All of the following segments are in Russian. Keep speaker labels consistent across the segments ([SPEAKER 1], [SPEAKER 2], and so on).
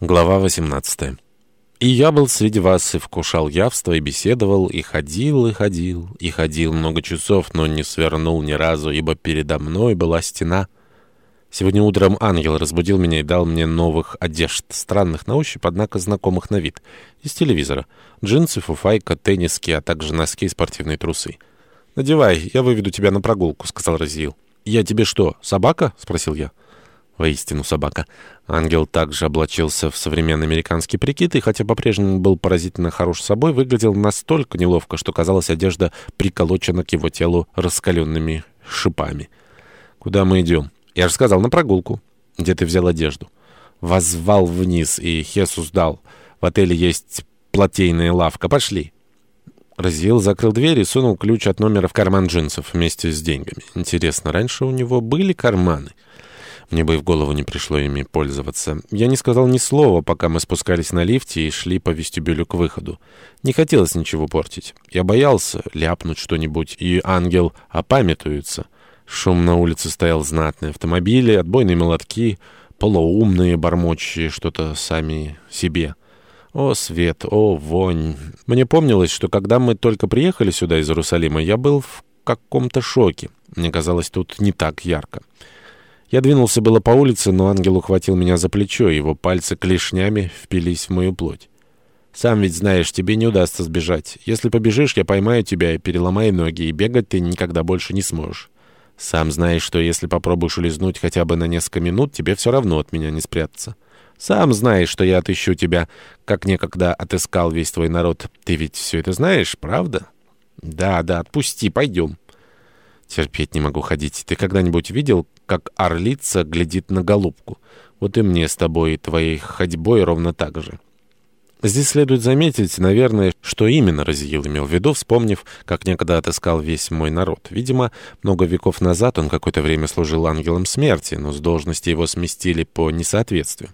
[SPEAKER 1] Глава 18 И я был среди вас, и вкушал явство, и беседовал, и ходил, и ходил, и ходил много часов, но не свернул ни разу, ибо передо мной была стена. Сегодня утром ангел разбудил меня и дал мне новых одежд, странных на ощупь, однако знакомых на вид, из телевизора. Джинсы, фуфайка, тенниски, а также носки и спортивные трусы. «Надевай, я выведу тебя на прогулку», — сказал Разиил. «Я тебе что, собака?» — спросил я. Воистину собака. Ангел также облачился в современный американский прикид, и хотя по-прежнему был поразительно хорош собой, выглядел настолько неловко, что казалось, одежда приколочена к его телу раскаленными шипами. «Куда мы идем?» «Я же сказал, на прогулку». «Где ты взял одежду?» «Возвал вниз, и Хесус дал. В отеле есть плотейная лавка. Пошли». Разил закрыл дверь и сунул ключ от номера в карман джинсов вместе с деньгами. Интересно, раньше у него были карманы? Мне бы и в голову не пришло ими пользоваться. Я не сказал ни слова, пока мы спускались на лифте и шли по вестибюлю к выходу. Не хотелось ничего портить. Я боялся ляпнуть что-нибудь, и ангел опамятуется. Шум на улице стоял знатный. Автомобили, отбойные молотки, полуумные, бормочущие что-то сами себе. О, свет, о, вонь. Мне помнилось, что когда мы только приехали сюда из Иерусалима, я был в каком-то шоке. Мне казалось, тут не так ярко. Я двинулся было по улице, но ангел ухватил меня за плечо, его пальцы клешнями впились в мою плоть. «Сам ведь знаешь, тебе не удастся сбежать. Если побежишь, я поймаю тебя и переломаю ноги, и бегать ты никогда больше не сможешь. Сам знаешь, что если попробуешь улизнуть хотя бы на несколько минут, тебе все равно от меня не спрятаться. Сам знаешь, что я отыщу тебя, как некогда отыскал весь твой народ. Ты ведь все это знаешь, правда?» «Да, да, отпусти, пойдем». Терпеть не могу ходить. Ты когда-нибудь видел, как орлица глядит на голубку? Вот и мне с тобой и твоей ходьбой ровно так же. Здесь следует заметить, наверное, что именно Разиил имел в виду, вспомнив, как некогда отыскал весь мой народ. Видимо, много веков назад он какое-то время служил ангелом смерти, но с должности его сместили по несоответствию.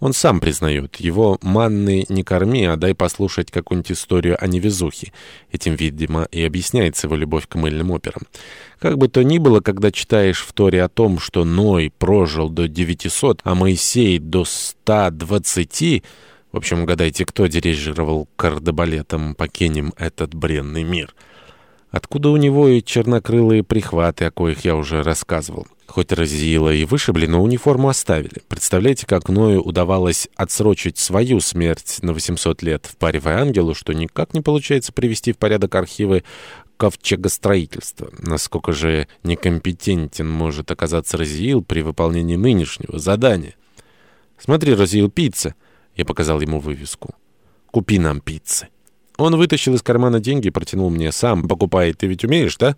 [SPEAKER 1] Он сам признает, его манны не корми, а дай послушать какую-нибудь историю о невезухе. Этим, видимо, и объясняется его любовь к мыльным операм. Как бы то ни было, когда читаешь в Торе о том, что Ной прожил до 900, а Моисей до 120 в общем, угадайте, кто дирижировал кардебалетом «Покинем этот бренный мир». Откуда у него и чернокрылые прихваты, о коих я уже рассказывал. Хоть разъело и вышибли, но униформу оставили. Представляете, как Ною удавалось отсрочить свою смерть на 800 лет, впаривая ангелу, что никак не получается привести в порядок архивы ковчегостроительства. Насколько же некомпетентен может оказаться Разиил при выполнении нынешнего задания. «Смотри, Разиил, пицца!» Я показал ему вывеску. «Купи нам пиццы». Он вытащил из кармана деньги и протянул мне. «Сам покупай, ты ведь умеешь, да?»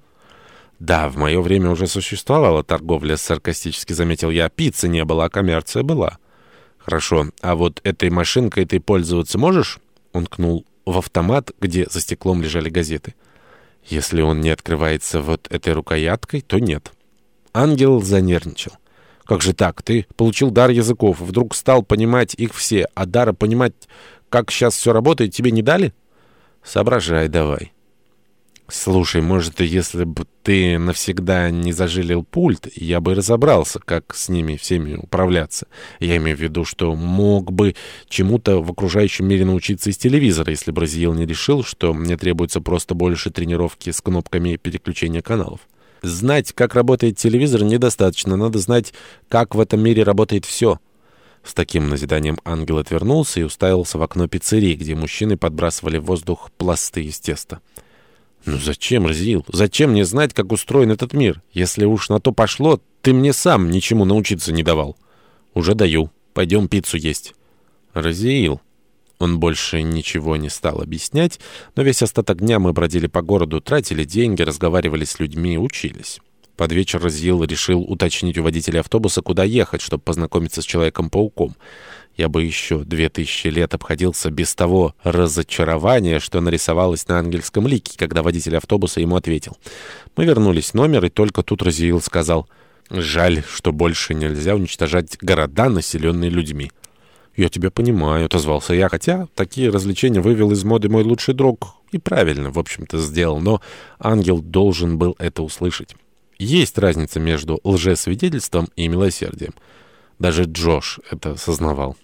[SPEAKER 1] «Да, в мое время уже существовала торговля», — саркастически заметил я. «Пиццы не было, а коммерция была». «Хорошо, а вот этой машинкой ты пользоваться можешь?» Он кнул в автомат, где за стеклом лежали газеты. «Если он не открывается вот этой рукояткой, то нет». Ангел занервничал. Как же так? Ты получил дар языков, вдруг стал понимать их все, а дара понимать, как сейчас все работает, тебе не дали? Соображай давай. Слушай, может, если бы ты навсегда не зажилил пульт, я бы разобрался, как с ними всеми управляться. Я имею в виду, что мог бы чему-то в окружающем мире научиться из телевизора, если бы Разиел не решил, что мне требуется просто больше тренировки с кнопками переключения каналов. Знать, как работает телевизор, недостаточно. Надо знать, как в этом мире работает все. С таким назиданием ангел отвернулся и уставился в окно пиццерии, где мужчины подбрасывали в воздух пласты из теста. «Ну зачем, Разил? Зачем мне знать, как устроен этот мир? Если уж на то пошло, ты мне сам ничему научиться не давал». «Уже даю. Пойдем пиццу есть». «Разил». Он больше ничего не стал объяснять, но весь остаток дня мы бродили по городу, тратили деньги, разговаривали с людьми, учились. Под вечер Разил решил уточнить у водителя автобуса, куда ехать, чтобы познакомиться с Человеком-пауком. Я бы еще две тысячи лет обходился без того разочарования, что нарисовалось на ангельском лике, когда водитель автобуса ему ответил. Мы вернулись в номер, и только тут Разил сказал, «Жаль, что больше нельзя уничтожать города, населенные людьми». «Я тебя понимаю», — отозвался я, хотя такие развлечения вывел из моды мой лучший друг. И правильно, в общем-то, сделал, но ангел должен был это услышать. Есть разница между лжесвидетельством и милосердием. Даже Джош это сознавал.